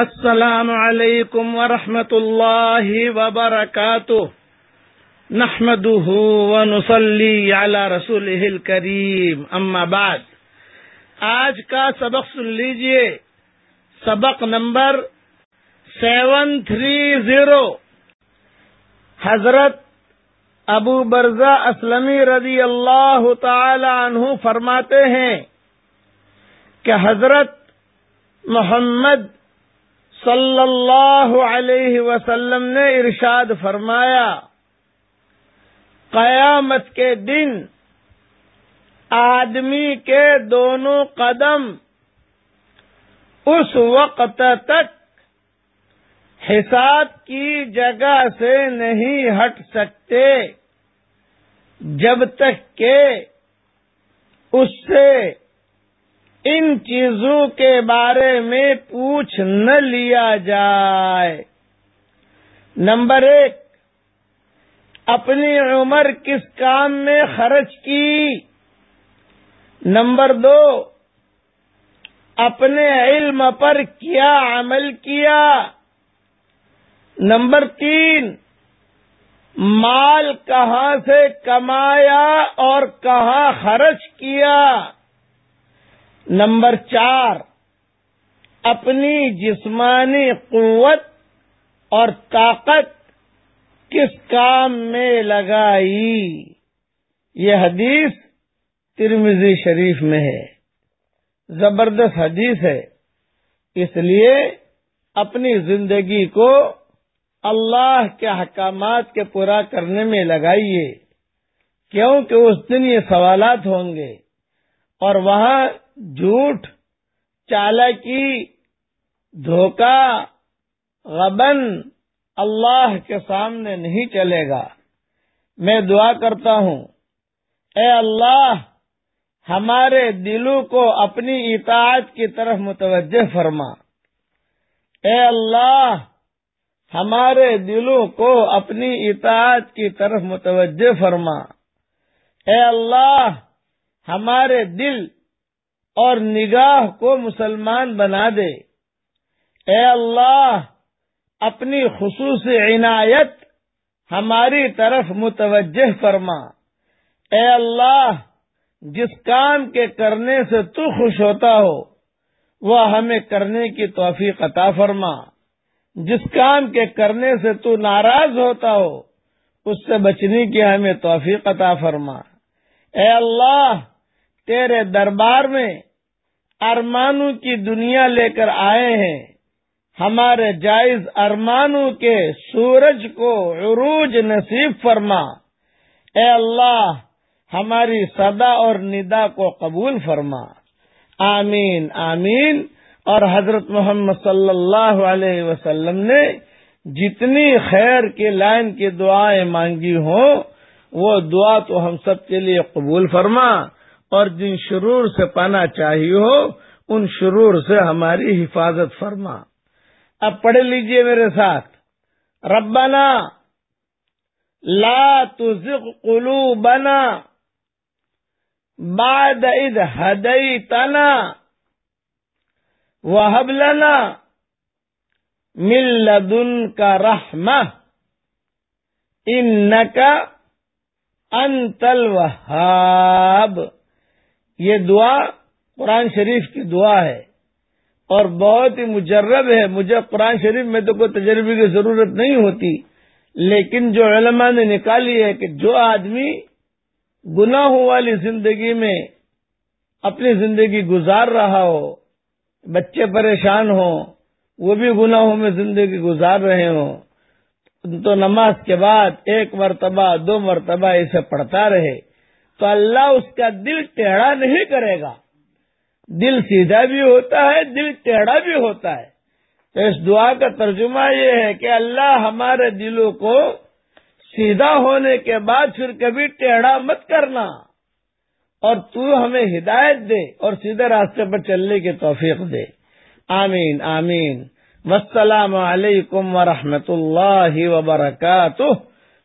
السلام علیکم ورحمۃ اللہ وبرکاتہ۔ نحمده ونصلي على رسوله الكريم اما بعد۔ آج کا سبق سن لیجیے۔ سبق نمبر سیون تھری زیرو۔ حضرت ابو برزا اسلمی رضی اللہ تعالی عنہ فرماتے ہیں کہ حضرت محمد صلی اللہ علیہ وسلم نے ارشاد فرمایا، قیامت کے دن آدمی کے دونوں قدم اس وقت تک حساب کی جگہ سے نہیں ہٹ سکتے، جب تک کہ اس سے ان چیزوں کے بارے میں پوچھ نہ لیا جائے۔ نمبر ایک، اپنی عمر کس کام میں خرچ کی؟ نمبر دو، اپنے علم پر کیا عمل کیا؟ نمبر تین، مال کہاں سے کمایا اور کہاں خرچ کیا؟ نمبر چار، اپنی جسمانی قوت اور طاقت کس کام میں لگائی؟ یہ حدیث ترمزی شریف میں ہے۔ زبردست حدیث ہے۔ اس لیے اپنی زندگی کو اللہ کے احکامات کے پورا کرنے میں لگائیے، کیونکہ اس دن یہ سوالات ہوں گے اور وہاں جھوٹ چالکی دھوکہ غبن اللہ کے سامنے نہیں چلے گا۔ میں دعا کرتا ہوں، اے اللہ، ہمارے دلوں کو اپنی اطاعت کی طرف متوجہ فرما۔ اے اللہ، ہمارے دلوں کو اپنی اطاعت کی طرف متوجہ فرما۔ اے اللہ، ہمارے دل اور نگاہ کو مسلمان بنا دے۔ اے اللہ، اپنی خصوصی عنایت ہماری طرف متوجہ فرما۔ اے اللہ، جس کام کے کرنے سے تو خوش ہوتا ہو، وہ ہمیں کرنے کی توفیق عطا فرما۔ جس کام کے کرنے سے تو ناراض ہوتا ہو، اس سے بچنے کی ہمیں توفیق عطا فرما۔ اے اللہ تیرے دربار میں ارمانوں کی دنیا لے کر آئے ہیں۔ ہمارے جائز ارمانوں کے سورج کو عروج نصیب فرما۔ اے اللہ، ہماری صدا اور ندا کو قبول فرما۔ آمین آمین۔ اور حضرت محمد صلی اللہ علیہ وسلم نے جتنی خیر کی لائن کی دعائیں مانگی ہوں، وہ دعا تو ہم سب کے لیے قبول فرما۔ اور جن شرور سے پانا چاہیے ہو، ان شرور سے ہماری حفاظت فرما۔ اب پڑھ لیجیے میرے ساتھ۔ ربنا لا تزغ قلوبنا بعد اذ هديتنا وهب لنا من لدنك رحمه انك انت الوهاب یہ دعا قرآن شریف کی دعا ہے اور بہت ہی مجرب ہے۔ مجھے قرآن شریف میں تو کوئی تجربے کی ضرورت نہیں ہوتی، لیکن جو علماء نے نکالی ہے کہ جو آدمی گناہوں والی زندگی میں اپنی زندگی گزار رہا ہو، بچے پریشان ہوں، وہ بھی گناہوں میں زندگی گزار رہے ہوں، تو نماز کے بعد ایک مرتبہ، دو مرتبہ اسے پڑھتا رہے۔ تو اللہ اس کا دل ٹیڑھا نہیں کرے گا۔ دل سیدھا بھی ہوتا ہے، دل ٹیڑھا بھی ہوتا ہے۔ تو اس دعا کا ترجمہ یہ ہے کہ اللہ ہمارے دلوں کو سیدھا ہونے کے بعد پھر کبھی ٹیڑھا مت کرنا۔ اور تو ہمیں ہدایت دے اور سیدھے راستے پر چلنے کی توفیق دے۔ آمین آمین۔ والسلام علیکم ورحمۃ اللہ وبرکاتہ۔